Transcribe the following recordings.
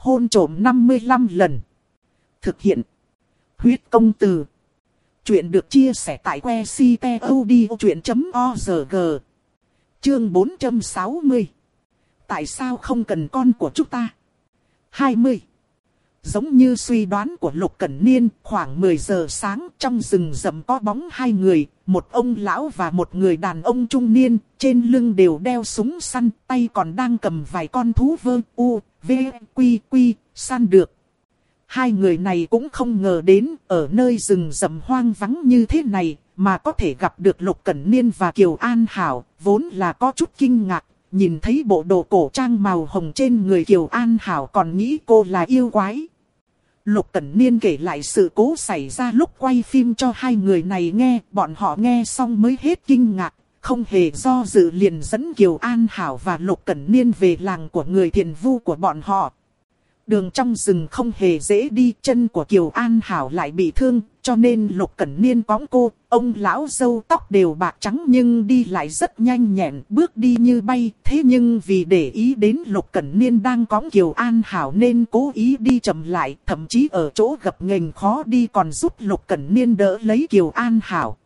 hôn trộm 55 lần. Thực hiện. Huyết công từ. Chuyện được chia sẻ tại que ctod.org. Chương 460. Tại sao không cần con của chúng ta? 20. Giống như suy đoán của Lục Cẩn Niên, khoảng 10 giờ sáng trong rừng rậm có bóng hai người, một ông lão và một người đàn ông trung niên, trên lưng đều đeo súng săn, tay còn đang cầm vài con thú vơ, u, v, quy, quy, săn được. Hai người này cũng không ngờ đến, ở nơi rừng rậm hoang vắng như thế này, mà có thể gặp được Lục Cẩn Niên và Kiều An Hảo, vốn là có chút kinh ngạc, nhìn thấy bộ đồ cổ trang màu hồng trên người Kiều An Hảo còn nghĩ cô là yêu quái. Lục Cẩn Niên kể lại sự cố xảy ra lúc quay phim cho hai người này nghe, bọn họ nghe xong mới hết kinh ngạc, không hề do dự liền dẫn Kiều An Hảo và Lục Cẩn Niên về làng của người thiền vu của bọn họ. Đường trong rừng không hề dễ đi, chân của Kiều An Hảo lại bị thương, cho nên Lục Cẩn Niên cõng cô, ông lão dâu tóc đều bạc trắng nhưng đi lại rất nhanh nhẹn, bước đi như bay. Thế nhưng vì để ý đến Lục Cẩn Niên đang cõng Kiều An Hảo nên cố ý đi chậm lại, thậm chí ở chỗ gập nghềnh khó đi còn giúp Lục Cẩn Niên đỡ lấy Kiều An Hảo.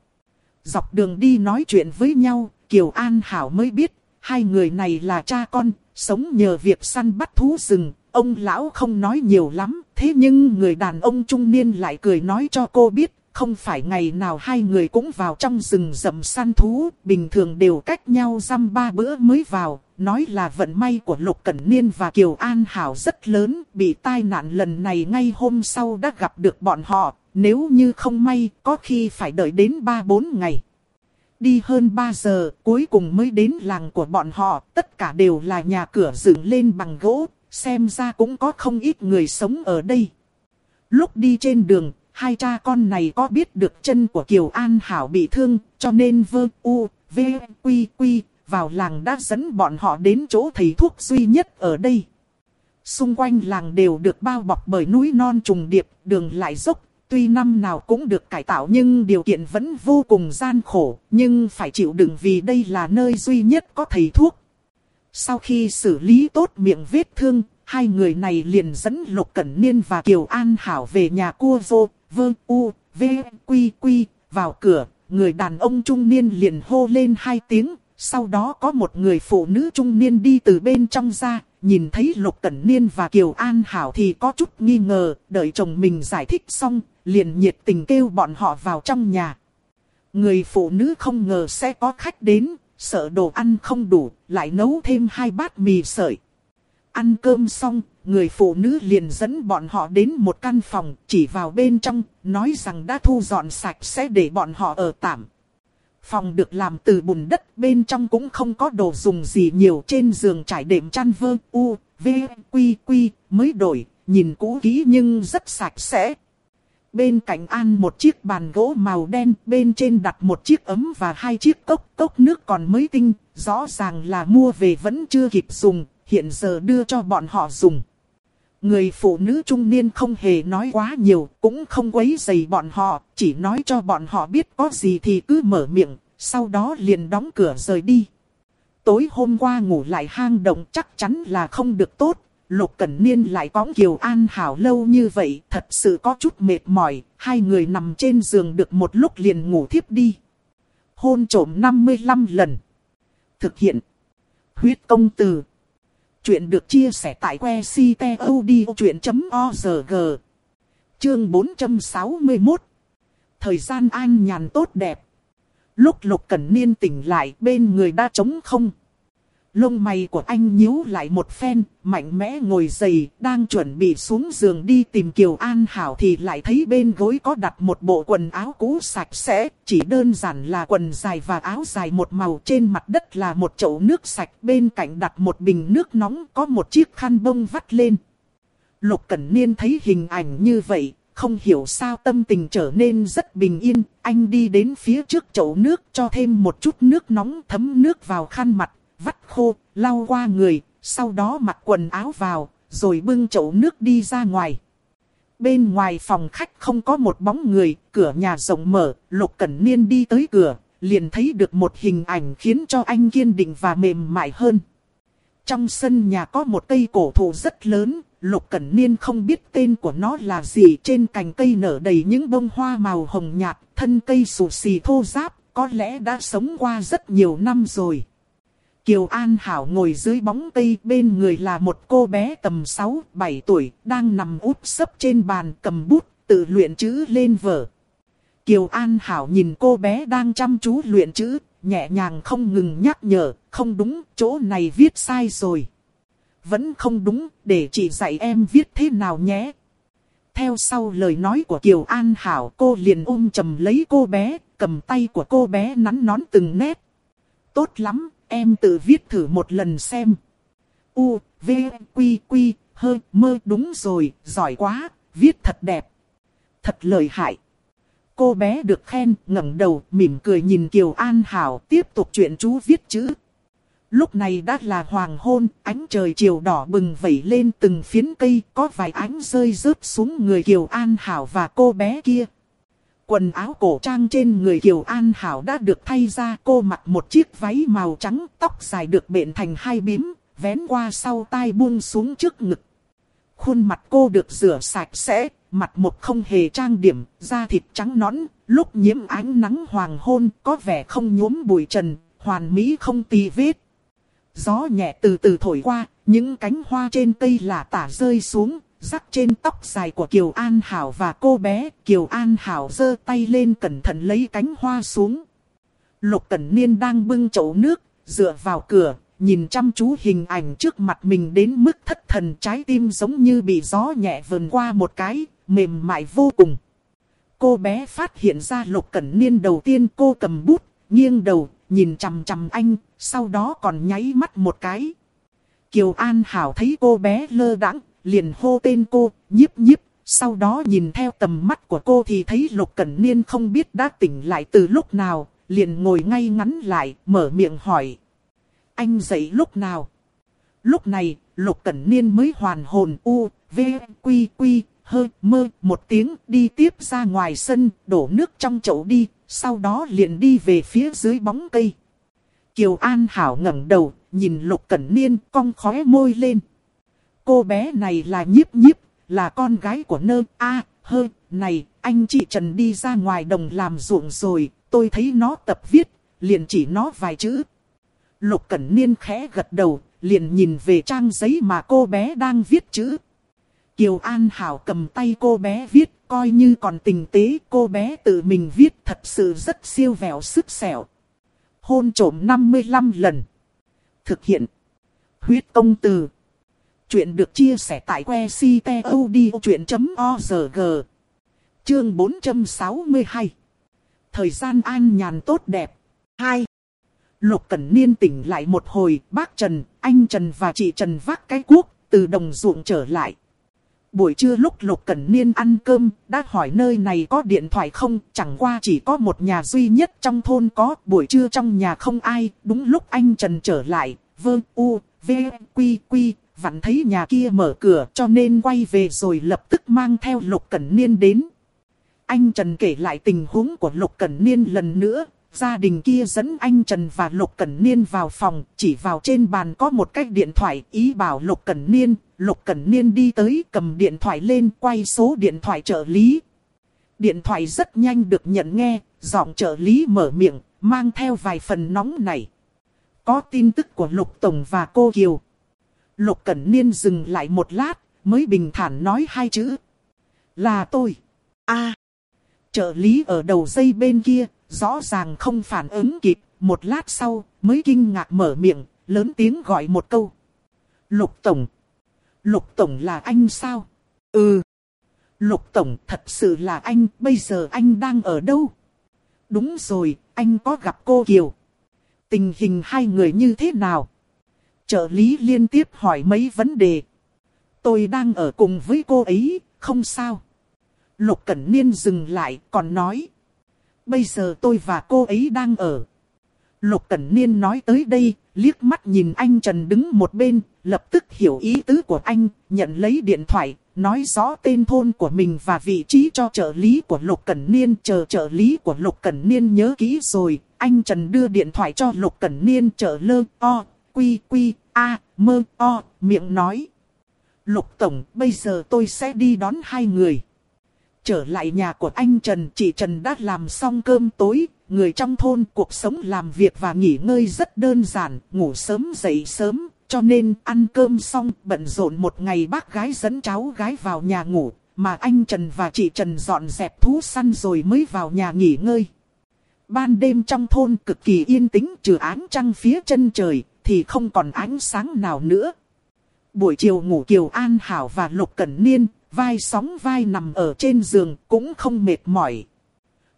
Dọc đường đi nói chuyện với nhau, Kiều An Hảo mới biết, hai người này là cha con, sống nhờ việc săn bắt thú rừng, Ông lão không nói nhiều lắm, thế nhưng người đàn ông trung niên lại cười nói cho cô biết, không phải ngày nào hai người cũng vào trong rừng rậm săn thú, bình thường đều cách nhau dăm ba bữa mới vào, nói là vận may của Lục Cẩn Niên và Kiều An Hảo rất lớn, bị tai nạn lần này ngay hôm sau đã gặp được bọn họ, nếu như không may, có khi phải đợi đến ba bốn ngày. Đi hơn 3 giờ, cuối cùng mới đến làng của bọn họ, tất cả đều là nhà cửa dựng lên bằng gỗ, xem ra cũng có không ít người sống ở đây. Lúc đi trên đường, hai cha con này có biết được chân của Kiều An Hảo bị thương, cho nên vơ u, v, quy quy, vào làng đã dẫn bọn họ đến chỗ thầy thuốc duy nhất ở đây. Xung quanh làng đều được bao bọc bởi núi non trùng điệp, đường lại dốc, tuy năm nào cũng được cải tạo nhưng điều kiện vẫn vô cùng gian khổ, nhưng phải chịu đựng vì đây là nơi duy nhất có thầy thuốc. Sau khi xử lý tốt miệng vết thương, hai người này liền dẫn Lục Cẩn Niên và Kiều An Hảo về nhà cua vô, vơ u, v, quy quy, vào cửa, người đàn ông trung niên liền hô lên hai tiếng, sau đó có một người phụ nữ trung niên đi từ bên trong ra, nhìn thấy Lục Cẩn Niên và Kiều An Hảo thì có chút nghi ngờ, đợi chồng mình giải thích xong, liền nhiệt tình kêu bọn họ vào trong nhà. Người phụ nữ không ngờ sẽ có khách đến, sợ đồ ăn không đủ, lại nấu thêm hai bát mì sợi. Ăn cơm xong, người phụ nữ liền dẫn bọn họ đến một căn phòng, chỉ vào bên trong, nói rằng đã thu dọn sạch sẽ để bọn họ ở tạm. Phòng được làm từ bùn đất, bên trong cũng không có đồ dùng gì nhiều, trên giường trải đệm chăn vơ, u, v, quy, quy, mới đổi, nhìn cũ kỹ nhưng rất sạch sẽ. Bên cạnh an một chiếc bàn gỗ màu đen, bên trên đặt một chiếc ấm và hai chiếc cốc, cốc nước còn mới tinh, rõ ràng là mua về vẫn chưa kịp dùng, hiện giờ đưa cho bọn họ dùng. Người phụ nữ trung niên không hề nói quá nhiều, cũng không quấy dày bọn họ, chỉ nói cho bọn họ biết có gì thì cứ mở miệng, sau đó liền đóng cửa rời đi. Tối hôm qua ngủ lại hang động chắc chắn là không được tốt, Lục Cẩn Niên lại cõng Kiều An Hảo lâu như vậy, thật sự có chút mệt mỏi, hai người nằm trên giường được một lúc liền ngủ thiếp đi. Hôn trổm 55 lần. Thực hiện. Huyết công từ. Chuyện được chia sẻ tại que ctod.org. Chương 461. Thời gian an nhàn tốt đẹp. Lúc Lục Cẩn Niên tỉnh lại, bên người đã trống không. Lông mày của anh nhíu lại một phen, mạnh mẽ ngồi dậy, đang chuẩn bị xuống giường đi tìm Kiều An Hảo thì lại thấy bên gối có đặt một bộ quần áo cũ sạch sẽ, chỉ đơn giản là quần dài và áo dài một màu trên mặt đất là một chậu nước sạch, bên cạnh đặt một bình nước nóng có một chiếc khăn bông vắt lên. Lục Cẩn Niên thấy hình ảnh như vậy, không hiểu sao tâm tình trở nên rất bình yên, anh đi đến phía trước chậu nước cho thêm một chút nước nóng thấm nước vào khăn mặt, vắt khô, lau qua người, sau đó mặc quần áo vào, rồi bưng chậu nước đi ra ngoài. Bên ngoài phòng khách không có một bóng người, cửa nhà rộng mở, Lục Cẩn Niên đi tới cửa, liền thấy được một hình ảnh khiến cho anh kiên định và mềm mại hơn. Trong sân nhà có một cây cổ thụ rất lớn, Lục Cẩn Niên không biết tên của nó là gì trên cành cây nở đầy những bông hoa màu hồng nhạt, thân cây sù xì thô ráp, có lẽ đã sống qua rất nhiều năm rồi. Kiều An Hảo ngồi dưới bóng cây bên người là một cô bé tầm 6-7 tuổi, đang nằm úp sấp trên bàn cầm bút, tự luyện chữ lên vở. Kiều An Hảo nhìn cô bé đang chăm chú luyện chữ, nhẹ nhàng không ngừng nhắc nhở, không đúng, chỗ này viết sai rồi. Vẫn không đúng, để chị dạy em viết thế nào nhé. Theo sau lời nói của Kiều An Hảo, cô liền ôm chầm lấy cô bé, cầm tay của cô bé nắn nón từng nét. Tốt lắm, em tự viết thử một lần xem. U, V, Quy, Quy, hơi, mơ đúng rồi, giỏi quá, viết thật đẹp. Thật lợi hại. Cô bé được khen, ngẩng đầu, mỉm cười nhìn Kiều An Hảo, tiếp tục chuyện chú viết chữ. Lúc này đã là hoàng hôn, ánh trời chiều đỏ bừng vẩy lên từng phiến cây, có vài ánh rơi rớt xuống người Kiều An Hảo và cô bé kia. Quần áo cổ trang trên người Kiều An Hảo đã được thay ra cô mặc một chiếc váy màu trắng, tóc dài được bện thành hai bím, vén qua sau tai buông xuống trước ngực. Khuôn mặt cô được rửa sạch sẽ, mặt một không hề trang điểm, da thịt trắng nõn, lúc nhiễm ánh nắng hoàng hôn có vẻ không nhuốm bụi trần, hoàn mỹ không tì vết. Gió nhẹ từ từ thổi qua, những cánh hoa trên cây là tả rơi xuống, rắc trên tóc dài của Kiều An Hảo và cô bé. Kiều An Hảo giơ tay lên cẩn thận lấy cánh hoa xuống. Lục Cẩn Niên đang bưng chậu nước, dựa vào cửa, nhìn chăm chú hình ảnh trước mặt mình đến mức thất thần trái tim giống như bị gió nhẹ vần qua một cái, mềm mại vô cùng. Cô bé phát hiện ra Lục Cẩn Niên đầu tiên cô cầm bút, nghiêng đầu, nhìn chằm chằm anh, sau đó còn nháy mắt một cái. Kiều An Hảo thấy cô bé lơ đãng, liền hô tên cô, nhiếp nhiếp, sau đó nhìn theo tầm mắt của cô thì thấy Lục Cẩn Niên không biết đã tỉnh lại từ lúc nào, liền ngồi ngay ngắn lại, mở miệng hỏi. Anh dậy lúc nào? Lúc này, Lục Cẩn Niên mới hoàn hồn u, v, quy, quy, hơi, mơ, một tiếng đi tiếp ra ngoài sân, đổ nước trong chậu đi, sau đó liền đi về phía dưới bóng cây. Kiều An Hảo ngẩng đầu, nhìn Lục Cẩn Niên cong khóe môi lên. Cô bé này là nhiếp nhiếp, là con gái của nơ, a à, hơ, này, anh chị Trần đi ra ngoài đồng làm ruộng rồi, tôi thấy nó tập viết, liền chỉ nó vài chữ. Lục Cẩn Niên khẽ gật đầu, liền nhìn về trang giấy mà cô bé đang viết chữ. Kiều An Hảo cầm tay cô bé viết, coi như còn tình tế, cô bé tự mình viết thật sự rất siêu vẹo sức sẹo. Hôn trổm 55 lần. Thực hiện. Huyết công từ. Chuyện được chia sẻ tại que ctod.org. Chương 462. Thời gian an nhàn tốt đẹp. 2. Lục Cẩn Niên tỉnh lại một hồi, bác Trần, anh Trần và chị Trần vác cái cuốc, từ đồng ruộng trở lại. Buổi trưa lúc Lục Cẩn Niên ăn cơm, đã hỏi nơi này có điện thoại không, chẳng qua chỉ có một nhà duy nhất trong thôn có, buổi trưa trong nhà không ai, đúng lúc anh Trần trở lại, vơ u, v, quy quy, vặn thấy nhà kia mở cửa cho nên quay về rồi lập tức mang theo Lục Cẩn Niên đến. Anh Trần kể lại tình huống của Lục Cẩn Niên lần nữa, gia đình kia dẫn anh Trần và Lục Cẩn Niên vào phòng, chỉ vào trên bàn có một cái điện thoại, ý bảo Lục Cẩn Niên, Lục Cẩn Niên đi tới cầm điện thoại lên quay số điện thoại trợ lý. Điện thoại rất nhanh được nhận nghe, giọng trợ lý mở miệng, mang theo vài phần nóng này. Có tin tức của Lục Tổng và cô Kiều. Lục Cẩn Niên dừng lại một lát, mới bình thản nói hai chữ. Là tôi. a trợ lý ở đầu dây bên kia, rõ ràng không phản ứng kịp, một lát sau, mới kinh ngạc mở miệng, lớn tiếng gọi một câu. Lục Tổng. Lục Tổng là anh sao? Ừ. Lục Tổng thật sự là anh, bây giờ anh đang ở đâu? Đúng rồi, anh có gặp cô Kiều. Tình hình hai người như thế nào? Trợ lý liên tiếp hỏi mấy vấn đề. Tôi đang ở cùng với cô ấy, không sao. Lục Cẩn Niên dừng lại, còn nói. Bây giờ tôi và cô ấy đang ở. Lục Cẩn Niên nói tới đây, liếc mắt nhìn anh Trần đứng một bên, lập tức hiểu ý tứ của anh, nhận lấy điện thoại, nói rõ tên thôn của mình và vị trí cho trợ lý của Lục Cẩn Niên. Chờ trợ lý của Lục Cẩn Niên nhớ kỹ rồi, anh Trần đưa điện thoại cho Lục Cẩn Niên trợ lơ o, quy quy, a, mơ o, miệng nói. Lục Tổng, bây giờ tôi sẽ đi đón hai người. Trở lại nhà của anh Trần, chị Trần đã làm xong cơm tối, người trong thôn cuộc sống làm việc và nghỉ ngơi rất đơn giản, ngủ sớm dậy sớm, cho nên ăn cơm xong bận rộn một ngày bác gái dẫn cháu gái vào nhà ngủ, mà anh Trần và chị Trần dọn dẹp thú săn rồi mới vào nhà nghỉ ngơi. Ban đêm trong thôn cực kỳ yên tĩnh trừ ánh trăng phía chân trời, thì không còn ánh sáng nào nữa. Buổi chiều ngủ Kiều An Hảo và Lục Cẩn Niên, vai sóng vai nằm ở trên giường cũng không mệt mỏi.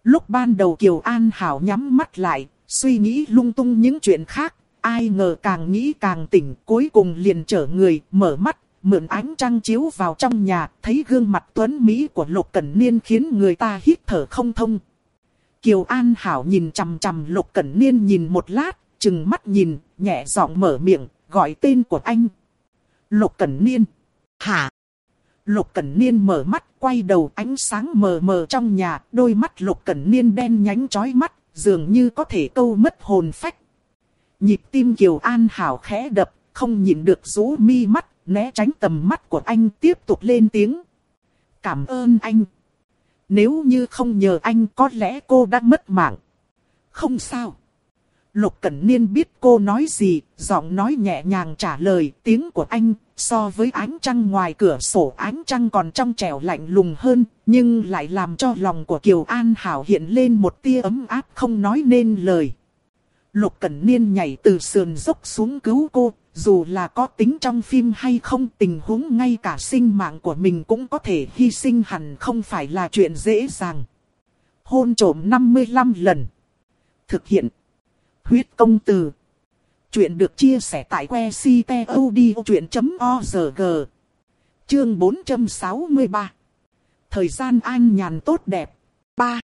Lúc ban đầu Kiều An Hảo nhắm mắt lại, suy nghĩ lung tung những chuyện khác, ai ngờ càng nghĩ càng tỉnh, cuối cùng liền trở người, mở mắt, mượn ánh trăng chiếu vào trong nhà, thấy gương mặt tuấn Mỹ của Lục Cẩn Niên khiến người ta hít thở không thông. Kiều An Hảo nhìn chằm chằm Lục Cẩn Niên nhìn một lát, chừng mắt nhìn, nhẹ giọng mở miệng, gọi tên của anh. Lục Cẩn Niên. Hả? Lục Cẩn Niên mở mắt, quay đầu ánh sáng mờ mờ trong nhà, đôi mắt Lục Cẩn Niên đen nhánh chói mắt, dường như có thể câu mất hồn phách. Nhịp tim Kiều An Hảo khẽ đập, không nhìn được rú mi mắt, né tránh tầm mắt của anh tiếp tục lên tiếng. Cảm ơn anh. Nếu như không nhờ anh có lẽ cô đã mất mạng. Không sao. Lục Cẩn Niên biết cô nói gì, giọng nói nhẹ nhàng trả lời tiếng của anh, so với ánh trăng ngoài cửa sổ ánh trăng còn trong trẻo lạnh lùng hơn, nhưng lại làm cho lòng của Kiều An Hảo hiện lên một tia ấm áp không nói nên lời. Lục Cẩn Niên nhảy từ sườn dốc xuống cứu cô, dù là có tính trong phim hay không tình huống ngay cả sinh mạng của mình cũng có thể hy sinh hẳn không phải là chuyện dễ dàng. Hôn trổm 55 lần. Thực hiện. Huyết công từ. Chuyện được chia sẻ tại que ctod.org. Chương 463. Thời gian an nhàn tốt đẹp. 3.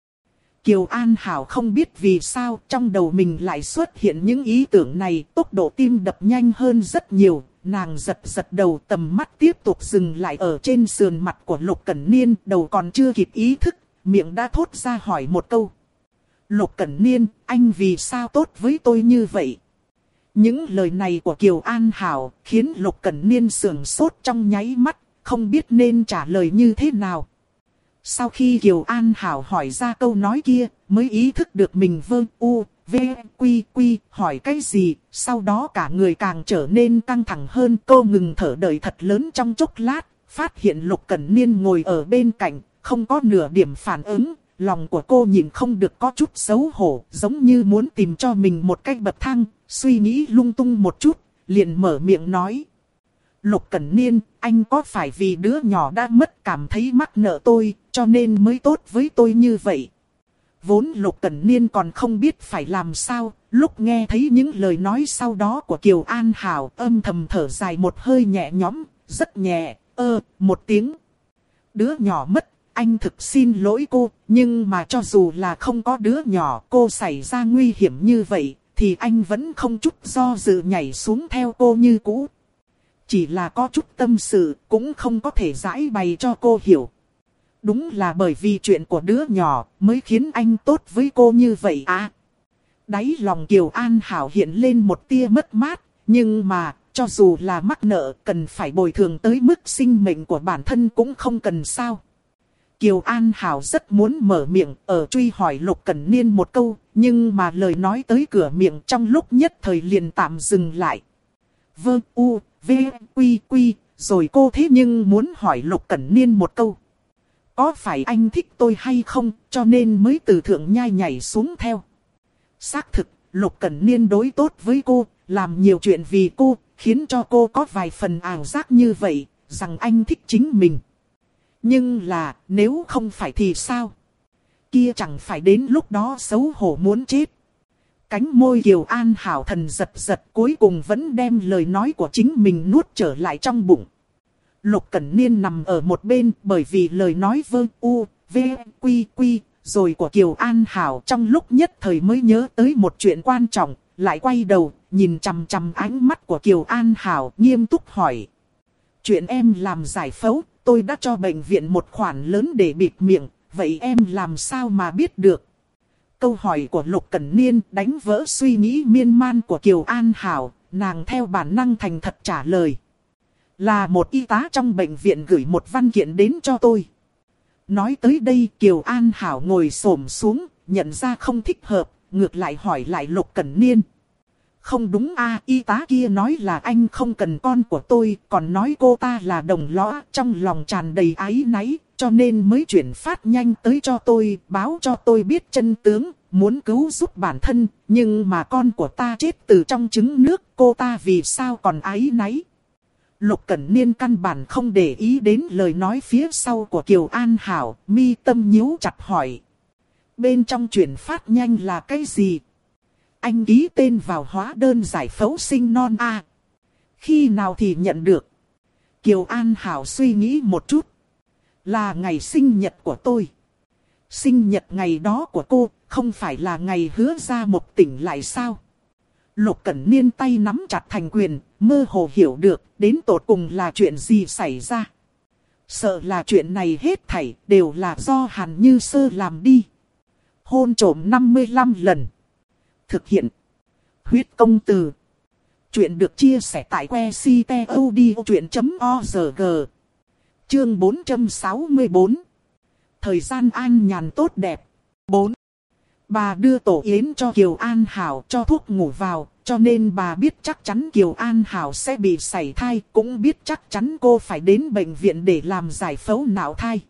Kiều An Hảo không biết vì sao trong đầu mình lại xuất hiện những ý tưởng này, tốc độ tim đập nhanh hơn rất nhiều, nàng giật giật đầu tầm mắt tiếp tục dừng lại ở trên sườn mặt của Lục Cẩn Niên, đầu còn chưa kịp ý thức, miệng đã thốt ra hỏi một câu. Lục Cẩn Niên, anh vì sao tốt với tôi như vậy? Những lời này của Kiều An Hảo khiến Lục Cẩn Niên sườn sốt trong nháy mắt, không biết nên trả lời như thế nào. Sau khi Kiều An Hảo hỏi ra câu nói kia, mới ý thức được mình vơ u, v, quy quy, hỏi cái gì, sau đó cả người càng trở nên căng thẳng hơn. Cô ngừng thở đợi thật lớn trong chốc lát, phát hiện Lục Cẩn Niên ngồi ở bên cạnh, không có nửa điểm phản ứng. Lòng của cô nhìn không được có chút xấu hổ, giống như muốn tìm cho mình một cách bậc thang, suy nghĩ lung tung một chút, liền mở miệng nói. Lục Cẩn Niên, anh có phải vì đứa nhỏ đã mất cảm thấy mắc nợ tôi, cho nên mới tốt với tôi như vậy? Vốn Lục Cẩn Niên còn không biết phải làm sao, lúc nghe thấy những lời nói sau đó của Kiều An Hảo âm thầm thở dài một hơi nhẹ nhõm, rất nhẹ, ơ, một tiếng. Đứa nhỏ mất, anh thực xin lỗi cô, nhưng mà cho dù là không có đứa nhỏ cô xảy ra nguy hiểm như vậy, thì anh vẫn không chút do dự nhảy xuống theo cô như cũ. Chỉ là có chút tâm sự, cũng không có thể giải bày cho cô hiểu. Đúng là bởi vì chuyện của đứa nhỏ mới khiến anh tốt với cô như vậy à. Đáy lòng Kiều An Hảo hiện lên một tia mất mát, nhưng mà, cho dù là mắc nợ cần phải bồi thường tới mức sinh mệnh của bản thân cũng không cần sao. Kiều An Hảo rất muốn mở miệng ở truy hỏi Lục Cẩn Niên một câu, nhưng mà lời nói tới cửa miệng trong lúc nhất thời liền tạm dừng lại. Vơ u, v, quy quy, rồi cô thế nhưng muốn hỏi Lục Cẩn Niên một câu. Có phải anh thích tôi hay không, cho nên mới từ thượng nhai nhảy xuống theo. Xác thực, Lục Cẩn Niên đối tốt với cô, làm nhiều chuyện vì cô, khiến cho cô có vài phần ảo giác như vậy, rằng anh thích chính mình. Nhưng là, nếu không phải thì sao? Kia chẳng phải đến lúc đó xấu hổ muốn chết. Cánh môi Kiều An Hảo thần giật giật cuối cùng vẫn đem lời nói của chính mình nuốt trở lại trong bụng. Lục Cẩn Niên nằm ở một bên bởi vì lời nói vơ u, v, quy quy, rồi của Kiều An Hảo trong lúc nhất thời mới nhớ tới một chuyện quan trọng, lại quay đầu, nhìn chằm chằm ánh mắt của Kiều An Hảo nghiêm túc hỏi. Chuyện em làm giải phẫu, tôi đã cho bệnh viện một khoản lớn để bịt miệng, vậy em làm sao mà biết được? Câu hỏi của Lục Cẩn Niên đánh vỡ suy nghĩ miên man của Kiều An Hảo, nàng theo bản năng thành thật trả lời. Là một y tá trong bệnh viện gửi một văn kiện đến cho tôi. Nói tới đây Kiều An Hảo ngồi xổm xuống, nhận ra không thích hợp, ngược lại hỏi lại Lục Cẩn Niên. Không đúng a y tá kia nói là anh không cần con của tôi, còn nói cô ta là đồng lõa, trong lòng tràn đầy áy náy, cho nên mới chuyển phát nhanh tới cho tôi, báo cho tôi biết chân tướng, muốn cứu giúp bản thân, nhưng mà con của ta chết từ trong trứng nước, cô ta vì sao còn áy náy. Lục Cẩn Niên căn bản không để ý đến lời nói phía sau của Kiều An Hảo, mi tâm nhíu chặt hỏi. Bên trong chuyển phát nhanh là cái gì? Anh ký tên vào hóa đơn giải phẫu sinh non A. Khi nào thì nhận được? Kiều An Hảo suy nghĩ một chút. Là ngày sinh nhật của tôi. Sinh nhật ngày đó của cô, không phải là ngày hứa ra một tỉnh lại sao? Lục Cẩn Niên tay nắm chặt thành quyền, mơ hồ hiểu được đến tột cùng là chuyện gì xảy ra. Sợ là chuyện này hết thảy đều là do Hàn Như Sơ làm đi. Hôn trổm 55 lần. Thực hiện. Huyết công từ. Chuyện được chia sẻ tại que ctod.org. Chương 464. Thời gian an nhàn tốt đẹp. 4. Bà đưa tổ yến cho Kiều An Hảo cho thuốc ngủ vào, cho nên bà biết chắc chắn Kiều An Hảo sẽ bị sảy thai, cũng biết chắc chắn cô phải đến bệnh viện để làm giải phẫu não thai.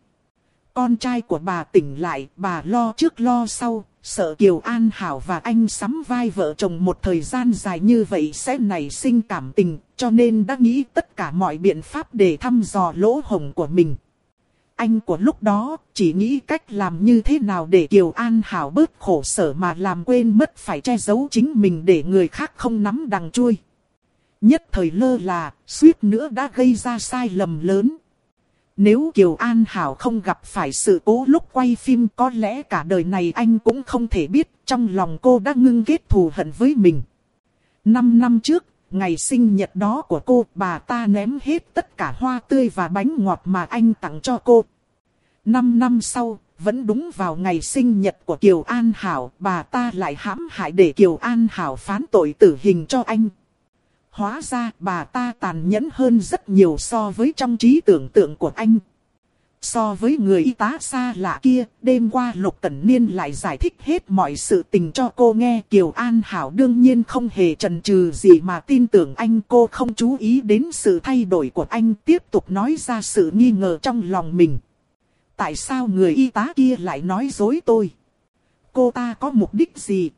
Con trai của bà tỉnh lại, bà lo trước lo sau, sợ Kiều An Hảo và anh sắm vai vợ chồng một thời gian dài như vậy sẽ nảy sinh cảm tình, cho nên đã nghĩ tất cả mọi biện pháp để thăm dò lỗ hồng của mình. Anh của lúc đó chỉ nghĩ cách làm như thế nào để Kiều An Hảo bớt khổ sở mà làm quên mất phải che giấu chính mình để người khác không nắm đằng chui. Nhất thời lơ là, suýt nữa đã gây ra sai lầm lớn. Nếu Kiều An Hảo không gặp phải sự cố lúc quay phim có lẽ cả đời này anh cũng không thể biết trong lòng cô đã ngưng kết thù hận với mình. Năm năm trước, ngày sinh nhật đó của cô, bà ta ném hết tất cả hoa tươi và bánh ngọt mà anh tặng cho cô. Năm năm sau, vẫn đúng vào ngày sinh nhật của Kiều An Hảo, bà ta lại hãm hại để Kiều An Hảo phán tội tử hình cho anh. Hóa ra bà ta tàn nhẫn hơn rất nhiều so với trong trí tưởng tượng của anh. So với người y tá xa lạ kia, đêm qua Lục Cẩn Niên lại giải thích hết mọi sự tình cho cô nghe. Kiều An Hảo đương nhiên không hề chần chừ gì mà tin tưởng anh cô không chú ý đến sự thay đổi của anh tiếp tục nói ra sự nghi ngờ trong lòng mình. Tại sao người y tá kia lại nói dối tôi? Cô ta có mục đích gì?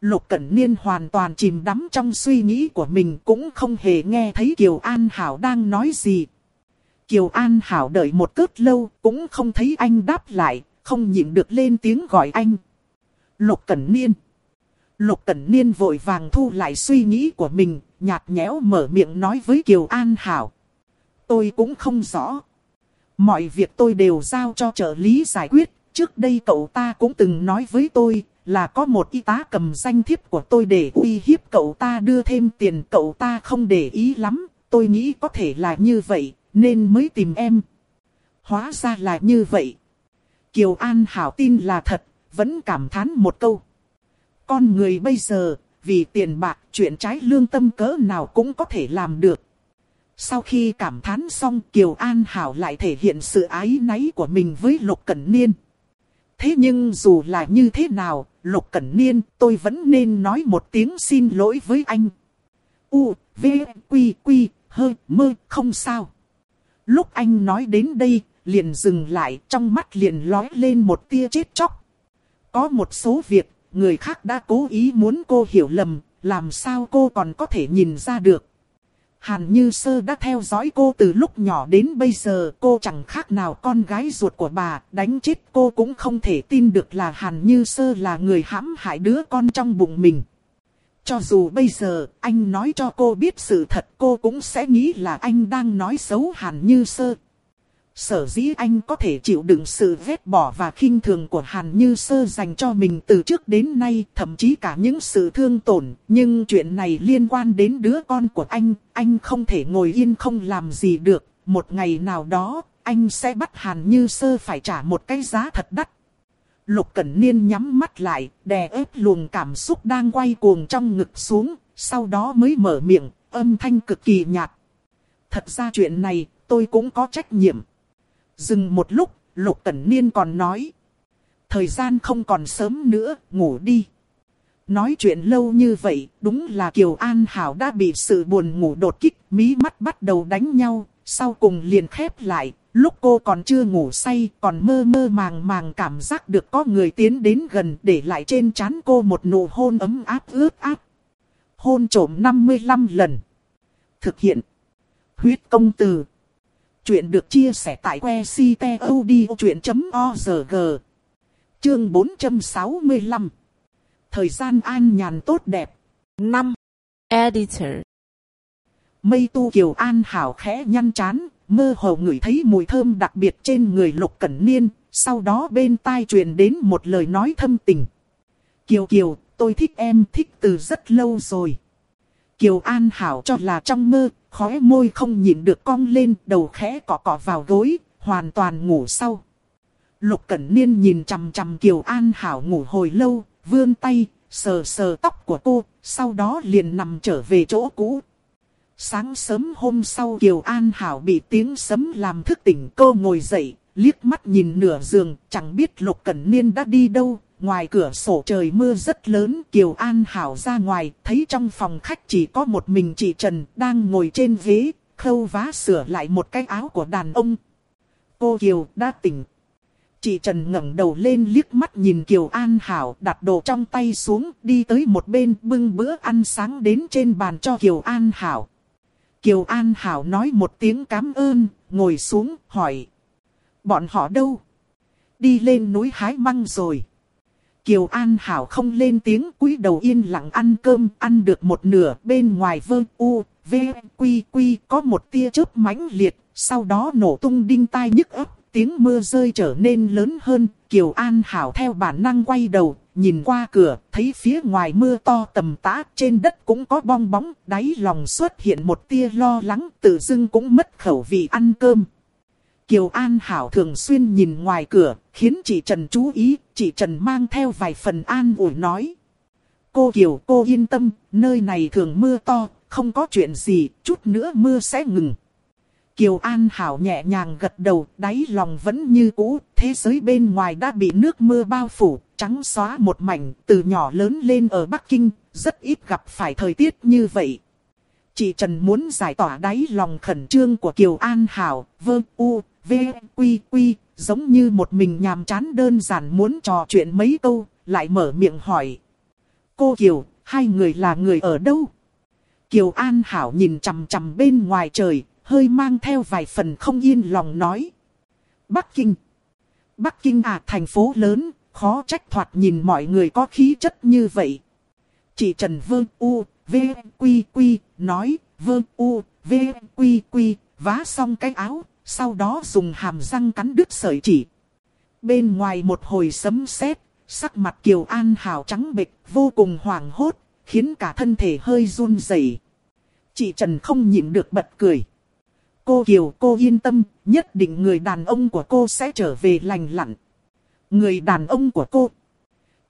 Lục Cẩn Niên hoàn toàn chìm đắm trong suy nghĩ của mình cũng không hề nghe thấy Kiều An Hảo đang nói gì. Kiều An Hảo đợi một cớt lâu cũng không thấy anh đáp lại, không nhịn được lên tiếng gọi anh. Lục Cẩn Niên. Lục Cẩn Niên vội vàng thu lại suy nghĩ của mình, nhạt nhẽo mở miệng nói với Kiều An Hảo. Tôi cũng không rõ. Mọi việc tôi đều giao cho trợ lý giải quyết, trước đây cậu ta cũng từng nói với tôi, là có một y tá cầm danh thiếp của tôi để uy hiếp cậu ta đưa thêm tiền cậu ta không để ý lắm, tôi nghĩ có thể là như vậy, nên mới tìm em. Hóa ra là như vậy. Kiều An Hảo tin là thật, vẫn cảm thán một câu. Con người bây giờ, vì tiền bạc, chuyện trái lương tâm cỡ nào cũng có thể làm được. Sau khi cảm thán xong Kiều An Hảo lại thể hiện sự ái náy của mình với Lục Cẩn Niên. Thế nhưng dù là như thế nào, Lục Cẩn Niên, tôi vẫn nên nói một tiếng xin lỗi với anh. U, V, Quy, Quy, hơi, mơ, không sao. Lúc anh nói đến đây, liền dừng lại, trong mắt liền lói lên một tia chết chóc. Có một số việc, người khác đã cố ý muốn cô hiểu lầm, làm sao cô còn có thể nhìn ra được. Hàn Như Sơ đã theo dõi cô từ lúc nhỏ đến bây giờ, cô chẳng khác nào con gái ruột của bà, đánh chết cô cũng không thể tin được là Hàn Như Sơ là người hãm hại đứa con trong bụng mình. Cho dù bây giờ anh nói cho cô biết sự thật cô cũng sẽ nghĩ là anh đang nói xấu Hàn Như Sơ. Sở dĩ anh có thể chịu đựng sự ghét bỏ và khinh thường của Hàn Như Sơ dành cho mình từ trước đến nay, thậm chí cả những sự thương tổn. Nhưng chuyện này liên quan đến đứa con của anh, anh không thể ngồi yên không làm gì được. Một ngày nào đó, anh sẽ bắt Hàn Như Sơ phải trả một cái giá thật đắt. Lục Cẩn Niên nhắm mắt lại, đè ép luồng cảm xúc đang quay cuồng trong ngực xuống, sau đó mới mở miệng, âm thanh cực kỳ nhạt. thật ra chuyện này tôi cũng có trách nhiệm. Dừng một lúc, Lục Cẩn Niên còn nói. Thời gian không còn sớm nữa, ngủ đi. Nói chuyện lâu như vậy, đúng là Kiều An Hảo đã bị sự buồn ngủ đột kích, mí mắt bắt đầu đánh nhau, sau cùng liền khép lại. Lúc cô còn chưa ngủ say, còn mơ mơ màng màng cảm giác được có người tiến đến gần để lại trên trán cô một nụ hôn ấm áp ướt áp. Hôn trổm 55 lần. Thực hiện. Huyết công từ. Chuyện được chia sẻ tại que ctod.org. Chương 465 Thời gian an nhàn tốt đẹp. 5. Editor Mây tu kiều an hảo khẽ nhăn chán, mơ hồ ngửi thấy mùi thơm đặc biệt trên người lục cẩn niên, sau đó bên tai truyền đến một lời nói thâm tình. Kiều Kiều, tôi thích em thích từ rất lâu rồi. Kiều An Hảo cho là trong mơ, khóe môi không nhịn được cong lên, đầu khẽ cọ cọ vào gối, hoàn toàn ngủ sau. Lục Cẩn Niên nhìn chằm chằm Kiều An Hảo ngủ hồi lâu, vươn tay, sờ sờ tóc của cô, sau đó liền nằm trở về chỗ cũ. Sáng sớm hôm sau Kiều An Hảo bị tiếng sấm làm thức tỉnh cô ngồi dậy, liếc mắt nhìn nửa giường, chẳng biết Lục Cẩn Niên đã đi đâu. Ngoài cửa sổ trời mưa rất lớn, Kiều An Hảo ra ngoài, thấy trong phòng khách chỉ có một mình chị Trần đang ngồi trên ghế, khâu vá sửa lại một cái áo của đàn ông. Cô Kiều đã tỉnh, Chị Trần ngẩng đầu lên liếc mắt nhìn Kiều An Hảo đặt đồ trong tay xuống đi tới một bên bưng bữa ăn sáng đến trên bàn cho Kiều An Hảo. Kiều An Hảo nói một tiếng cảm ơn, ngồi xuống, hỏi. Bọn họ đâu? Đi lên núi hái măng rồi. Kiều An Hảo không lên tiếng cúi đầu yên lặng ăn cơm, ăn được một nửa bên ngoài vơ u, v, quy quy có một tia chớp mãnh liệt, sau đó nổ tung đinh tai nhức ấp tiếng mưa rơi trở nên lớn hơn, Kiều An Hảo theo bản năng quay đầu, nhìn qua cửa, thấy phía ngoài mưa to tầm tã, trên đất cũng có bong bóng, đáy lòng xuất hiện một tia lo lắng, tự dưng cũng mất khẩu vị ăn cơm. Kiều An Hảo thường xuyên nhìn ngoài cửa, khiến chị Trần chú ý, chị Trần mang theo vài phần an ủi nói. Cô Kiều cô yên tâm, nơi này thường mưa to, không có chuyện gì, chút nữa mưa sẽ ngừng. Kiều An Hảo nhẹ nhàng gật đầu, đáy lòng vẫn như cũ, thế giới bên ngoài đã bị nước mưa bao phủ, trắng xóa một mảnh, từ nhỏ lớn lên ở Bắc Kinh, rất ít gặp phải thời tiết như vậy. Chị Trần muốn giải tỏa đáy lòng khẩn trương của Kiều An Hảo, vơ u, v, quy quy, giống như một mình nhàm chán đơn giản muốn trò chuyện mấy câu, lại mở miệng hỏi. Cô Kiều, hai người là người ở đâu? Kiều An Hảo nhìn chằm chằm bên ngoài trời, hơi mang theo vài phần không yên lòng nói. Bắc Kinh. Bắc Kinh à thành phố lớn, khó trách thoạt nhìn mọi người có khí chất như vậy. Chị Trần Vương U, V, Quy Quy, nói, Vương U, V, Quy Quy, vá xong cái áo, sau đó dùng hàm răng cắn đứt sợi chỉ. Bên ngoài một hồi sấm sét, sắc mặt Kiều An Hảo trắng bệch, vô cùng hoảng hốt, khiến cả thân thể hơi run rẩy. Chị Trần không nhịn được bật cười. Cô Kiều cô yên tâm, nhất định người đàn ông của cô sẽ trở về lành lặn. Người đàn ông của cô.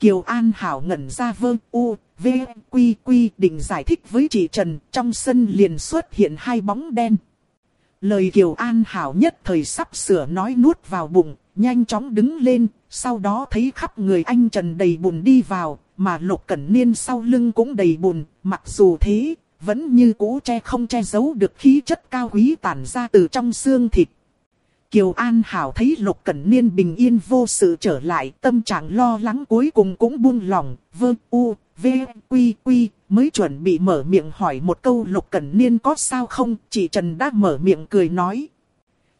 Kiều An Hảo ngẩn ra vơ u, v, quy quy định giải thích với chị Trần, trong sân liền xuất hiện hai bóng đen. Lời Kiều An Hảo nhất thời sắp sửa nói nuốt vào bụng, nhanh chóng đứng lên, sau đó thấy khắp người anh Trần đầy bùn đi vào, mà Lục Cẩn Niên sau lưng cũng đầy bùn, mặc dù thế, vẫn như cũ che không che giấu được khí chất cao quý tản ra từ trong xương thịt. Kiều An Hảo thấy Lục Cẩn Niên bình yên vô sự trở lại, tâm trạng lo lắng cuối cùng cũng buông lòng, vơ u, v, quy quy, mới chuẩn bị mở miệng hỏi một câu Lục Cẩn Niên có sao không, chị Trần đã mở miệng cười nói.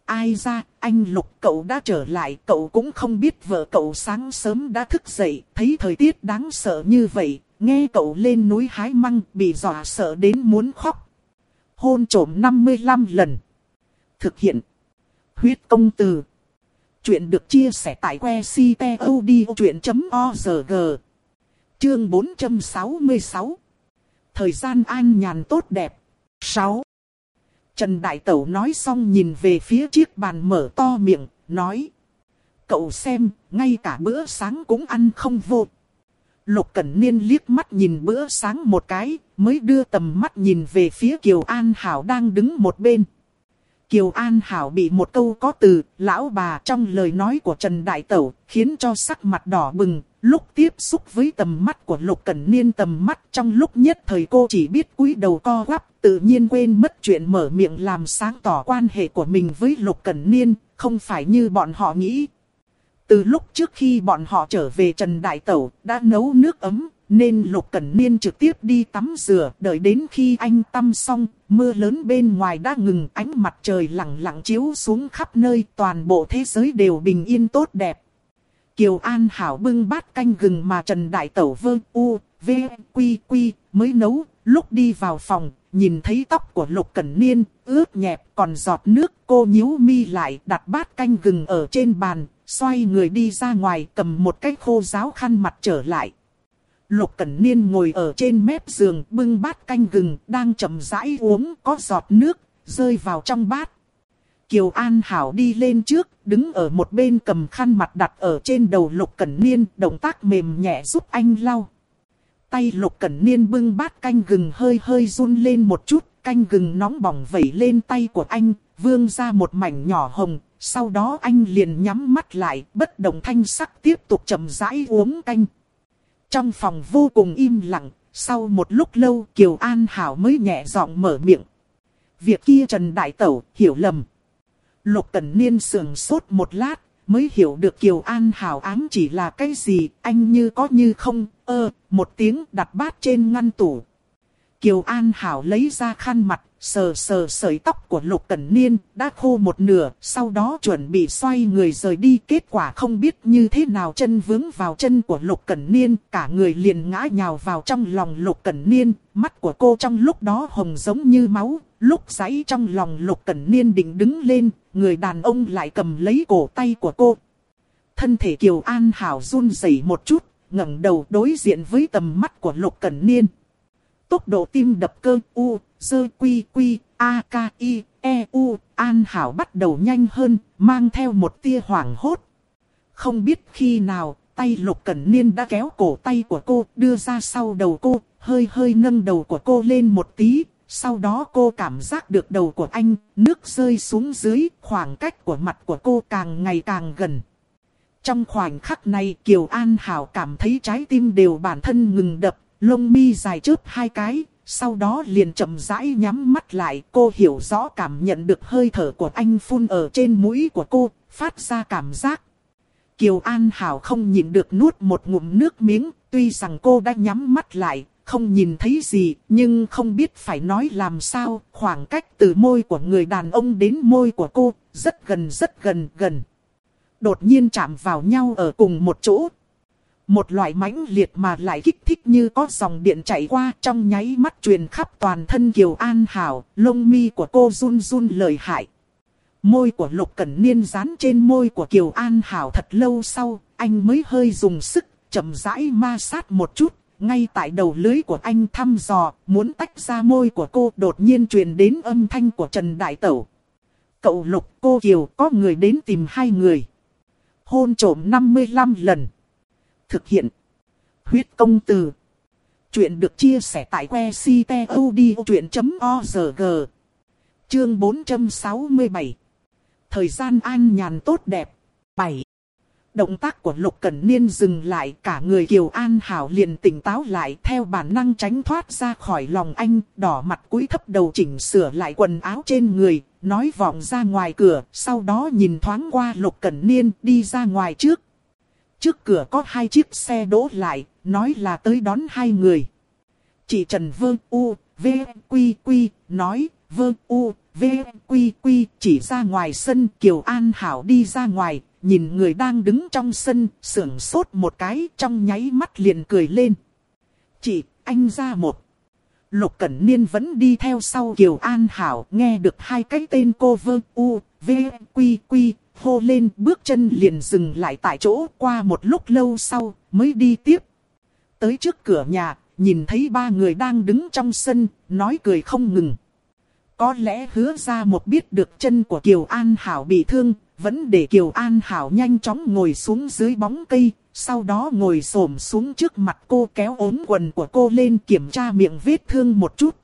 Ai ra, anh Lục cậu đã trở lại, cậu cũng không biết vợ cậu sáng sớm đã thức dậy, thấy thời tiết đáng sợ như vậy, nghe cậu lên núi hái măng bị dọa sợ đến muốn khóc. Hôn trổm 55 lần. Thực hiện. Huyết công từ. Chuyện được chia sẻ tại que ctod.org. Chương 466. Thời gian an nhàn tốt đẹp. 6. Trần Đại Tẩu nói xong nhìn về phía chiếc bàn mở to miệng, nói. Cậu xem, ngay cả bữa sáng cũng ăn không vô. Lục Cẩn Niên liếc mắt nhìn bữa sáng một cái, mới đưa tầm mắt nhìn về phía Kiều An Hảo đang đứng một bên. Kiều An Hảo bị một câu có từ, lão bà trong lời nói của Trần Đại Tẩu, khiến cho sắc mặt đỏ bừng, lúc tiếp xúc với tầm mắt của Lục Cẩn Niên tầm mắt trong lúc nhất thời cô chỉ biết cúi đầu co quắp, tự nhiên quên mất chuyện mở miệng làm sáng tỏ quan hệ của mình với Lục Cẩn Niên, không phải như bọn họ nghĩ. Từ lúc trước khi bọn họ trở về Trần Đại Tẩu, đã nấu nước ấm, nên Lục Cẩn Niên trực tiếp đi tắm rửa, đợi đến khi anh tắm xong, mưa lớn bên ngoài đã ngừng, ánh mặt trời lặng lặng chiếu xuống khắp nơi, toàn bộ thế giới đều bình yên tốt đẹp. Kiều An Hảo bưng bát canh gừng mà Trần Đại Tẩu vơ u, v, quy quy, mới nấu, lúc đi vào phòng, nhìn thấy tóc của Lục Cẩn Niên, ướt nhẹp, còn giọt nước, cô nhíu mi lại, đặt bát canh gừng ở trên bàn, xoay người đi ra ngoài, cầm một cái khô giáo khăn mặt trở lại. Lục Cẩn Niên ngồi ở trên mép giường, bưng bát canh gừng, đang chậm rãi uống, có giọt nước, rơi vào trong bát. Kiều An Hảo đi lên trước, đứng ở một bên cầm khăn mặt đặt ở trên đầu Lục Cẩn Niên, động tác mềm nhẹ giúp anh lau. Tay Lục Cẩn Niên bưng bát canh gừng hơi hơi run lên một chút, canh gừng nóng bỏng vẩy lên tay của anh, vương ra một mảnh nhỏ hồng, sau đó anh liền nhắm mắt lại, bất động thanh sắc tiếp tục chậm rãi uống canh. Trong phòng vô cùng im lặng, sau một lúc lâu Kiều An Hảo mới nhẹ giọng mở miệng. Việc kia Trần Đại Tẩu hiểu lầm. Lục Cẩn Niên sườn sốt một lát, mới hiểu được Kiều An Hảo ám chỉ là cái gì, anh như có như không, ơ, một tiếng đặt bát trên ngăn tủ. Kiều An Hảo lấy ra khăn mặt, sờ sờ sợi tóc của Lục Cẩn Niên, đã khô một nửa, sau đó chuẩn bị xoay người rời đi. Kết quả không biết như thế nào chân vướng vào chân của Lục Cẩn Niên, cả người liền ngã nhào vào trong lòng Lục Cẩn Niên, mắt của cô trong lúc đó hồng giống như máu, lúc giấy trong lòng Lục Cẩn Niên định đứng lên, người đàn ông lại cầm lấy cổ tay của cô. Thân thể Kiều An Hảo run rẩy một chút, ngẩng đầu đối diện với tầm mắt của Lục Cẩn Niên. Tốc độ tim đập cơ U, Sơ Quy Quy, A K I, E U, An Hảo bắt đầu nhanh hơn, mang theo một tia hoảng hốt. Không biết khi nào, tay Lục Cẩn Niên đã kéo cổ tay của cô, đưa ra sau đầu cô, hơi hơi nâng đầu của cô lên một tí. Sau đó cô cảm giác được đầu của anh, nước rơi xuống dưới, khoảng cách của mặt của cô càng ngày càng gần. Trong khoảnh khắc này Kiều An Hảo cảm thấy trái tim đều bản thân ngừng đập, lông mi dài chớp hai cái, sau đó liền chậm rãi nhắm mắt lại. Cô hiểu rõ cảm nhận được hơi thở của anh phun ở trên mũi của cô, phát ra cảm giác. Kiều An Hảo không nhìn được nuốt một ngụm nước miếng, tuy rằng cô đã nhắm mắt lại, không nhìn thấy gì, nhưng không biết phải nói làm sao, khoảng cách từ môi của người đàn ông đến môi của cô, rất gần rất gần gần. Đột nhiên chạm vào nhau ở cùng một chỗ, một loại mãnh liệt mà lại kích thích như có dòng điện chạy qua trong nháy mắt truyền khắp toàn thân Kiều An Hảo, lông mi của cô run run lời hại. Môi của Lục Cẩn Niên dán trên môi của Kiều An Hảo thật lâu sau, anh mới hơi dùng sức, chậm rãi ma sát một chút, ngay tại đầu lưới của anh thăm dò, muốn tách ra môi của cô đột nhiên truyền đến âm thanh của Trần Đại Tẩu. Cậu Lục cô Kiều có người đến tìm hai người. Hôn trổm 55 lần. Thực hiện. Huyết công từ. Chuyện được chia sẻ tại que ctod.org. Chương 467. Thời gian an nhàn tốt đẹp. 7. Động tác của Lục Cẩn Niên dừng lại, cả người Kiều An Hảo liền tỉnh táo lại theo bản năng tránh thoát ra khỏi lòng anh, đỏ mặt cúi thấp đầu chỉnh sửa lại quần áo trên người, nói vọng ra ngoài cửa, sau đó nhìn thoáng qua Lục Cẩn Niên đi ra ngoài trước, Trước cửa có hai chiếc xe đỗ lại, nói là tới đón hai người. Chị Trần Vương U, V, Quy Quy, nói, Vương U, V, Quy Quy, chỉ ra ngoài sân, Kiều An Hảo đi ra ngoài, nhìn người đang đứng trong sân, sưởng sốt một cái, trong nháy mắt liền cười lên. Chị, anh ra một. Lục Cẩn Niên vẫn đi theo sau Kiều An Hảo, nghe được hai cái tên cô vơ U, V, Quy Quy, hô lên bước chân liền dừng lại tại chỗ qua một lúc lâu sau mới đi tiếp. Tới trước cửa nhà, nhìn thấy ba người đang đứng trong sân, nói cười không ngừng. Có lẽ hứa ra một biết được chân của Kiều An Hảo bị thương, vẫn để Kiều An Hảo nhanh chóng ngồi xuống dưới bóng cây, sau đó ngồi xổm xuống trước mặt cô kéo ốm quần của cô lên kiểm tra miệng vết thương một chút.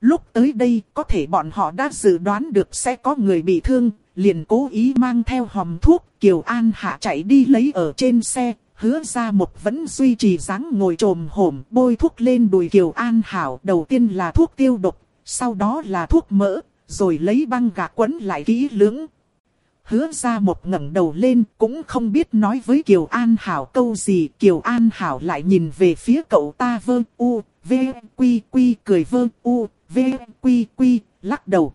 Lúc tới đây có thể bọn họ đã dự đoán được sẽ có người bị thương, liền cố ý mang theo hòm thuốc. Kiều An Hạ chạy đi lấy ở trên xe, hứa ra một vẫn duy trì dáng ngồi trồm hổm bôi thuốc lên đùi Kiều An Hảo. Đầu tiên là thuốc tiêu độc, sau đó là thuốc mỡ, rồi lấy băng gạc quấn lại kỹ lưỡng. Hứa ra một ngẩng đầu lên cũng không biết nói với Kiều An Hảo câu gì. Kiều An Hảo lại nhìn về phía cậu ta vơ u, v, quy quy cười vơ u, v, quy quy, lắc đầu.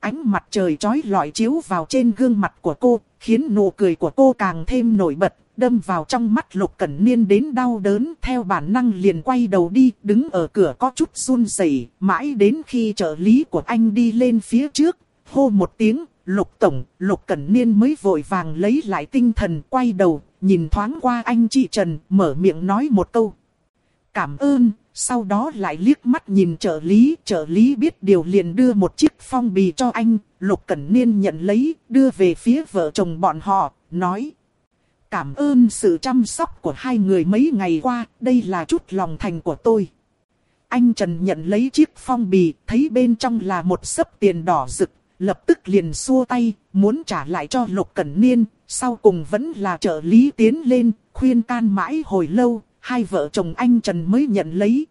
Ánh mặt trời chói lọi chiếu vào trên gương mặt của cô, khiến nụ cười của cô càng thêm nổi bật, đâm vào trong mắt Lục Cẩn Niên đến đau đớn, theo bản năng liền quay đầu đi, đứng ở cửa có chút run rẩy, mãi đến khi trợ lý của anh đi lên phía trước, hô một tiếng, Lục Tổng, Lục Cẩn Niên mới vội vàng lấy lại tinh thần, quay đầu, nhìn thoáng qua anh chị Trần, mở miệng nói một câu. Cảm ơn, sau đó lại liếc mắt nhìn trợ lý, trợ lý biết điều liền đưa một chiếc phong bì cho anh, Lục Cẩn Niên nhận lấy, đưa về phía vợ chồng bọn họ, nói. Cảm ơn sự chăm sóc của hai người mấy ngày qua, đây là chút lòng thành của tôi. Anh Trần nhận lấy chiếc phong bì, thấy bên trong là một sấp tiền đỏ rực, lập tức liền xua tay, muốn trả lại cho Lục Cẩn Niên, sau cùng vẫn là trợ lý tiến lên, khuyên can mãi hồi lâu, hai vợ chồng anh Trần mới nhận lấy.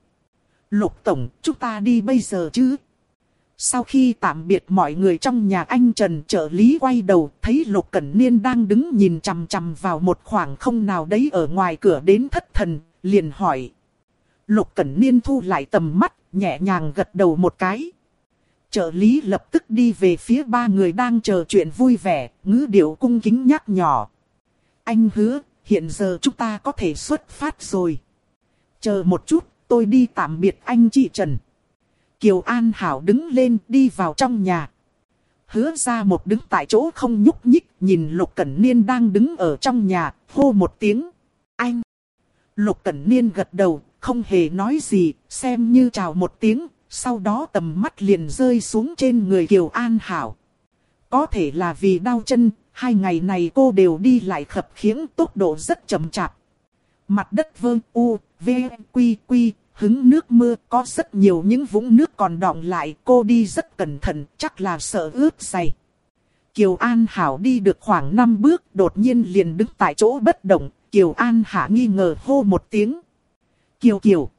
Lục Tổng, chúng ta đi bây giờ chứ? Sau khi tạm biệt mọi người trong nhà anh Trần trợ lý quay đầu, thấy Lục Cẩn Niên đang đứng nhìn chằm chằm vào một khoảng không nào đấy ở ngoài cửa đến thất thần, liền hỏi. Lục Cẩn Niên thu lại tầm mắt, nhẹ nhàng gật đầu một cái. Trợ lý lập tức đi về phía ba người đang chờ chuyện vui vẻ, ngữ điệu cung kính nhắc nhỏ. Anh hứa, hiện giờ chúng ta có thể xuất phát rồi. Chờ một chút, tôi đi tạm biệt anh chị Trần. Kiều An Hảo đứng lên đi vào trong nhà. Hứa ra một đứng tại chỗ không nhúc nhích, nhìn Lục Cẩn Niên đang đứng ở trong nhà, hô một tiếng. Anh! Lục Cẩn Niên gật đầu, không hề nói gì, xem như chào một tiếng, sau đó tầm mắt liền rơi xuống trên người Kiều An Hảo. Có thể là vì đau chân, hai ngày này cô đều đi lại khập khiễng tốc độ rất chậm chạp. Mặt đất vương u, v, quy quy, hứng nước mưa có rất nhiều những vũng nước còn đọng lại cô đi rất cẩn thận chắc là sợ ướt dày. Kiều An Hảo đi được khoảng 5 bước đột nhiên liền đứng tại chỗ bất động. Kiều An Hạ nghi ngờ hô một tiếng. Kiều Kiều.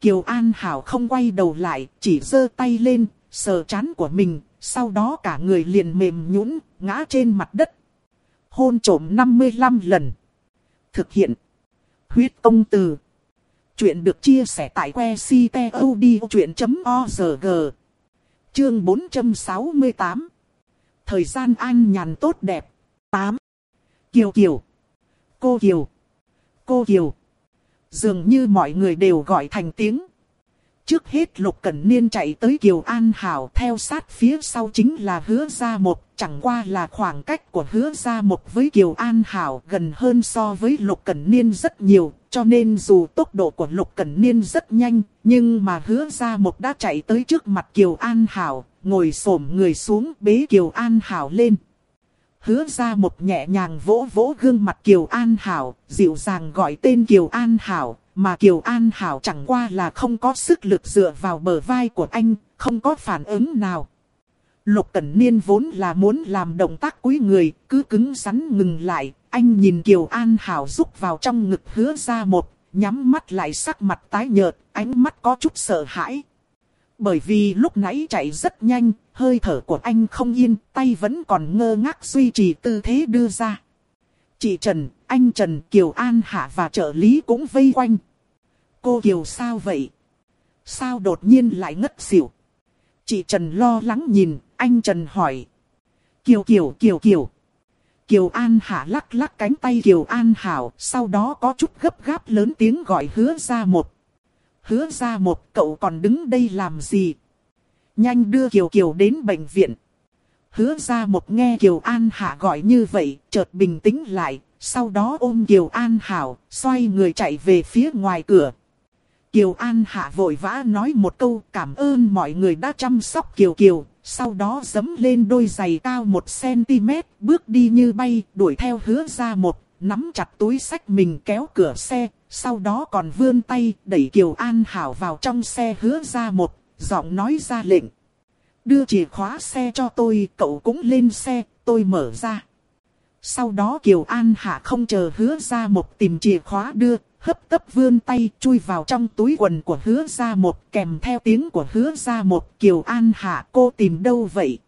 Kiều An Hảo không quay đầu lại, chỉ giơ tay lên, sờ chán của mình. Sau đó cả người liền mềm nhũn, ngã trên mặt đất. Hôn trổm 55 lần. Thực hiện. Huyết công từ. Chuyện được chia sẻ tại que ctod.org. Chương 468. Thời gian an nhàn tốt đẹp. 8. Kiều Kiều. Cô Kiều. Cô Kiều. Dường như mọi người đều gọi thành tiếng. Trước hết Lục Cẩn Niên chạy tới Kiều An Hảo theo sát phía sau chính là hứa gia một, chẳng qua là khoảng cách của hứa gia một với Kiều An Hảo gần hơn so với Lục Cẩn Niên rất nhiều, cho nên dù tốc độ của Lục Cẩn Niên rất nhanh, nhưng mà hứa gia một đã chạy tới trước mặt Kiều An Hảo, ngồi xổm người xuống bế Kiều An Hảo lên. Hứa ra một nhẹ nhàng vỗ vỗ gương mặt Kiều An Hảo, dịu dàng gọi tên Kiều An Hảo, mà Kiều An Hảo chẳng qua là không có sức lực dựa vào bờ vai của anh, không có phản ứng nào. Lục Cẩn Niên vốn là muốn làm động tác quý người, cứ cứng rắn ngừng lại, anh nhìn Kiều An Hảo rúc vào trong ngực hứa ra một, nhắm mắt lại sắc mặt tái nhợt, ánh mắt có chút sợ hãi. Bởi vì lúc nãy chạy rất nhanh, hơi thở của anh không yên, tay vẫn còn ngơ ngác duy trì tư thế đưa ra. Chị Trần, anh Trần, Kiều An Hạ và trợ lý cũng vây quanh. Cô Kiều sao vậy? Sao đột nhiên lại ngất xỉu? Chị Trần lo lắng nhìn, anh Trần hỏi. Kiều Kiều Kiều Kiều. Kiều An Hạ lắc lắc cánh tay Kiều An Hảo, sau đó có chút gấp gáp lớn tiếng gọi hứa ra một. Hứa ra một cậu còn đứng đây làm gì? Nhanh đưa Kiều Kiều đến bệnh viện. Hứa ra một nghe Kiều An Hạ gọi như vậy, chợt bình tĩnh lại, sau đó ôm Kiều An Hảo, xoay người chạy về phía ngoài cửa. Kiều An Hạ vội vã nói một câu cảm ơn mọi người đã chăm sóc Kiều Kiều, sau đó dấm lên đôi giày cao 1cm, bước đi như bay, đuổi theo hứa ra một, nắm chặt túi sách mình kéo cửa xe, sau đó còn vươn tay đẩy Kiều An Hảo vào trong xe hứa ra một, giọng nói ra lệnh. Đưa chìa khóa xe cho tôi, cậu cũng lên xe, tôi mở ra. Sau đó Kiều An Hạ không chờ hứa ra một tìm chìa khóa đưa, hấp tấp vươn tay chui vào trong túi quần của hứa ra một kèm theo tiếng của hứa ra một Kiều An Hạ cô tìm đâu vậy?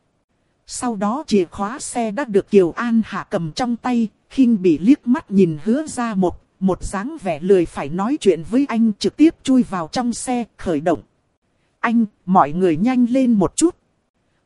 Sau đó chìa khóa xe đã được Kiều An Hạ cầm trong tay, khinh bị liếc mắt nhìn hứa ra một, một dáng vẻ lười phải nói chuyện với anh trực tiếp chui vào trong xe, khởi động. Anh, mọi người nhanh lên một chút.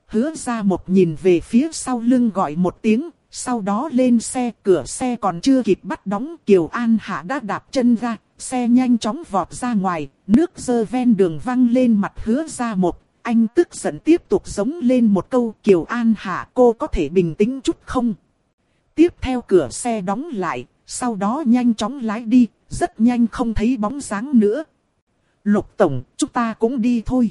Hứa ra một nhìn về phía sau lưng gọi một tiếng, sau đó lên xe, cửa xe còn chưa kịp bắt đóng, Kiều An Hạ đã đạp chân ra, xe nhanh chóng vọt ra ngoài, nước dơ ven đường văng lên mặt hứa ra một. Anh tức giận tiếp tục giống lên một câu Kiều An Hạ cô có thể bình tĩnh chút không? Tiếp theo cửa xe đóng lại, sau đó nhanh chóng lái đi, rất nhanh không thấy bóng dáng nữa. Lục Tổng, chúng ta cũng đi thôi.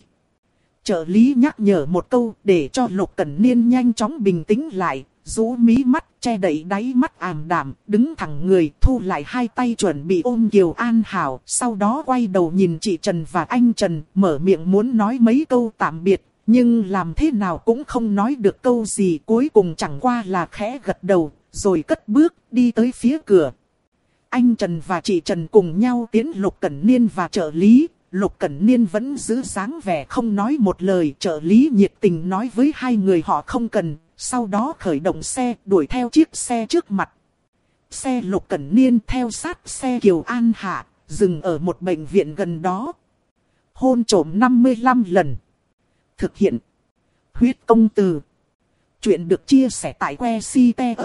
Trợ lý nhắc nhở một câu để cho Lục Cẩn Niên nhanh chóng bình tĩnh lại, rũ mí mắt, che đậy đáy mắt ảm đạm, đứng thẳng người, thu lại hai tay chuẩn bị ôm Kiều An Hảo, sau đó quay đầu nhìn chị Trần và anh Trần, mở miệng muốn nói mấy câu tạm biệt, nhưng làm thế nào cũng không nói được câu gì, cuối cùng chẳng qua là khẽ gật đầu, rồi cất bước, đi tới phía cửa. Anh Trần và chị Trần cùng nhau tiến Lục Cẩn Niên và trợ lý, Lục Cẩn Niên vẫn giữ dáng vẻ không nói một lời, trợ lý nhiệt tình nói với hai người họ không cần, sau đó khởi động xe đuổi theo chiếc xe trước mặt. Xe lục cẩn niên theo sát xe Kiều An Hạ, dừng ở một bệnh viện gần đó. Hôn trổm 55 lần. Thực hiện. Huyết công từ. Chuyện được chia sẻ tại que ctod.org.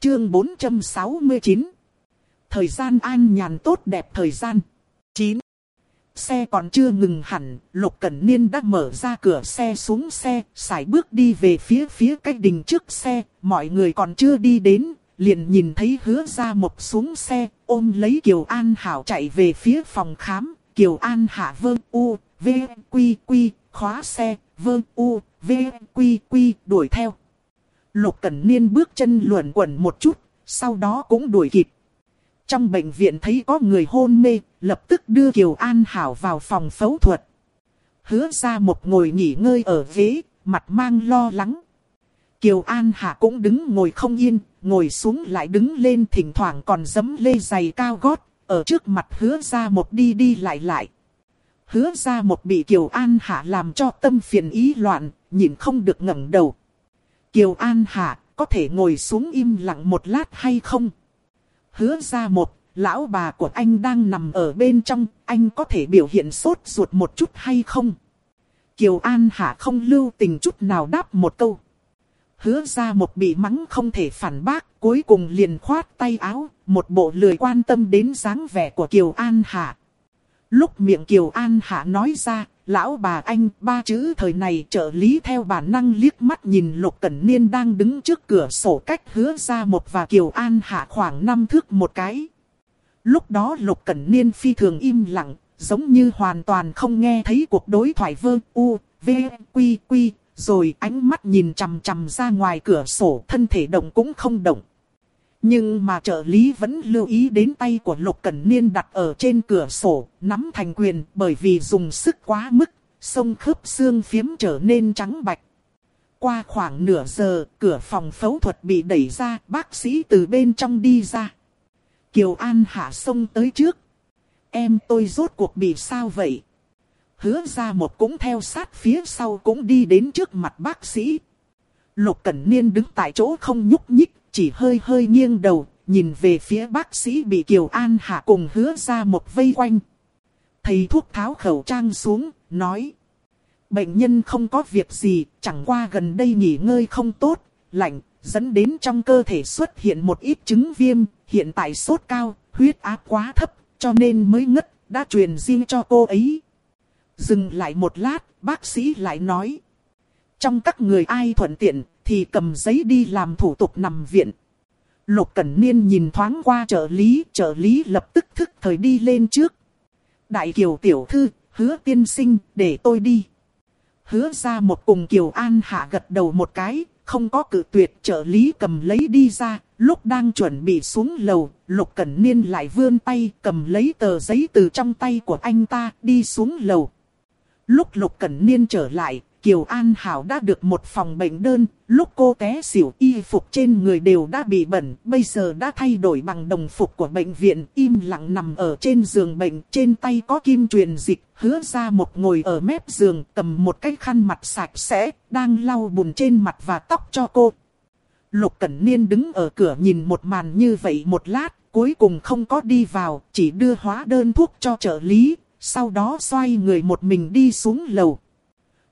Chương 469. Thời gian an nhàn tốt đẹp thời gian. 9. Xe còn chưa ngừng hẳn, Lục Cẩn Niên đã mở ra cửa xe xuống xe, xài bước đi về phía phía cách đình trước xe, mọi người còn chưa đi đến, liền nhìn thấy hứa ra một xuống xe, ôm lấy Kiều An Hảo chạy về phía phòng khám, Kiều An Hạ vơ u, v, quy quy, khóa xe, vơ u, v, quy quy, đuổi theo. Lục Cẩn Niên bước chân luẩn quẩn một chút, sau đó cũng đuổi kịp. Trong bệnh viện thấy có người hôn mê, lập tức đưa Kiều An Hảo vào phòng phẫu thuật. Hứa ra một ngồi nghỉ ngơi ở ghế, mặt mang lo lắng. Kiều An Hạ cũng đứng ngồi không yên, ngồi xuống lại đứng lên thỉnh thoảng còn dấm lê giày cao gót, ở trước mặt hứa ra một đi đi lại lại. Hứa ra một bị Kiều An Hạ làm cho tâm phiền ý loạn, nhìn không được ngẩng đầu. Kiều An Hạ, có thể ngồi xuống im lặng một lát hay không? Hứa ra một, lão bà của anh đang nằm ở bên trong, anh có thể biểu hiện sốt ruột một chút hay không? Kiều An Hạ không lưu tình chút nào đáp một câu. Hứa ra một bị mắng không thể phản bác, cuối cùng liền khoát tay áo, một bộ lười quan tâm đến dáng vẻ của Kiều An Hạ. Lúc miệng Kiều An Hạ nói ra, lão bà anh ba chữ thời này trợ lý theo bản năng liếc mắt nhìn Lục Cẩn Niên đang đứng trước cửa sổ cách hứa ra một và Kiều An Hạ khoảng năm thước một cái. Lúc đó Lục Cẩn Niên phi thường im lặng, giống như hoàn toàn không nghe thấy cuộc đối thoại vơ u, v, quy quy, rồi ánh mắt nhìn chằm chằm ra ngoài cửa sổ thân thể động cũng không động. Nhưng mà trợ lý vẫn lưu ý đến tay của Lục Cẩn Niên đặt ở trên cửa sổ, nắm thành quyền bởi vì dùng sức quá mức, sông khớp xương phiếm trở nên trắng bạch. Qua khoảng nửa giờ, cửa phòng phẫu thuật bị đẩy ra, bác sĩ từ bên trong đi ra. Kiều An hạ sông tới trước. Em tôi rốt cuộc bị sao vậy? Hứa ra một cũng theo sát phía sau cũng đi đến trước mặt bác sĩ. Lục Cẩn Niên đứng tại chỗ không nhúc nhích, chỉ hơi hơi nghiêng đầu, nhìn về phía bác sĩ bị Kiều An Hạ cùng hứa ra một vây quanh. Thầy thuốc tháo khẩu trang xuống, nói. Bệnh nhân không có việc gì, chẳng qua gần đây nghỉ ngơi không tốt, lạnh, dẫn đến trong cơ thể xuất hiện một ít chứng viêm, hiện tại sốt cao, huyết áp quá thấp, cho nên mới ngất, đã truyền riêng cho cô ấy. Dừng lại một lát, bác sĩ lại nói. Trong các người ai thuận tiện, thì cầm giấy đi làm thủ tục nằm viện. Lục Cẩn Niên nhìn thoáng qua trợ lý, trợ lý lập tức thức thời đi lên trước. Đại Kiều Tiểu Thư, hứa tiên sinh, để tôi đi. Hứa ra một cùng Kiều An Hạ gật đầu một cái, không có cự tuyệt trợ lý cầm lấy đi ra. Lúc đang chuẩn bị xuống lầu, Lục Cẩn Niên lại vươn tay cầm lấy tờ giấy từ trong tay của anh ta đi xuống lầu. Lúc Lục Cẩn Niên trở lại, Kiều An Hảo đã được một phòng bệnh đơn, lúc cô té xỉu y phục trên người đều đã bị bẩn, bây giờ đã thay đổi bằng đồng phục của bệnh viện, im lặng nằm ở trên giường bệnh, trên tay có kim truyền dịch, hứa ra một ngồi ở mép giường, cầm một cái khăn mặt sạch sẽ, đang lau bùn trên mặt và tóc cho cô. Lục Cẩn Niên đứng ở cửa nhìn một màn như vậy một lát, cuối cùng không có đi vào, chỉ đưa hóa đơn thuốc cho trợ lý, sau đó xoay người một mình đi xuống lầu.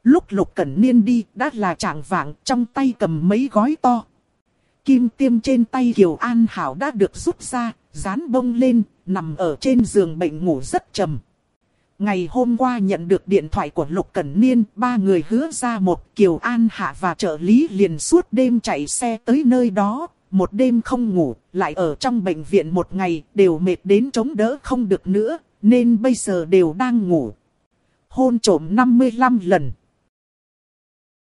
Lúc Lục Cẩn Niên đi đã là trạng vạng trong tay cầm mấy gói to. Kim tiêm trên tay Kiều An Hảo đã được rút ra, dán bông lên, nằm ở trên giường bệnh ngủ rất trầm. Ngày hôm qua nhận được điện thoại của Lục Cẩn Niên, ba người hứa ra một Kiều An Hạ và trợ lý liền suốt đêm chạy xe tới nơi đó, một đêm không ngủ, lại ở trong bệnh viện một ngày, đều mệt đến chống đỡ không được nữa, nên bây giờ đều đang ngủ. Hôn trổm 55 lần.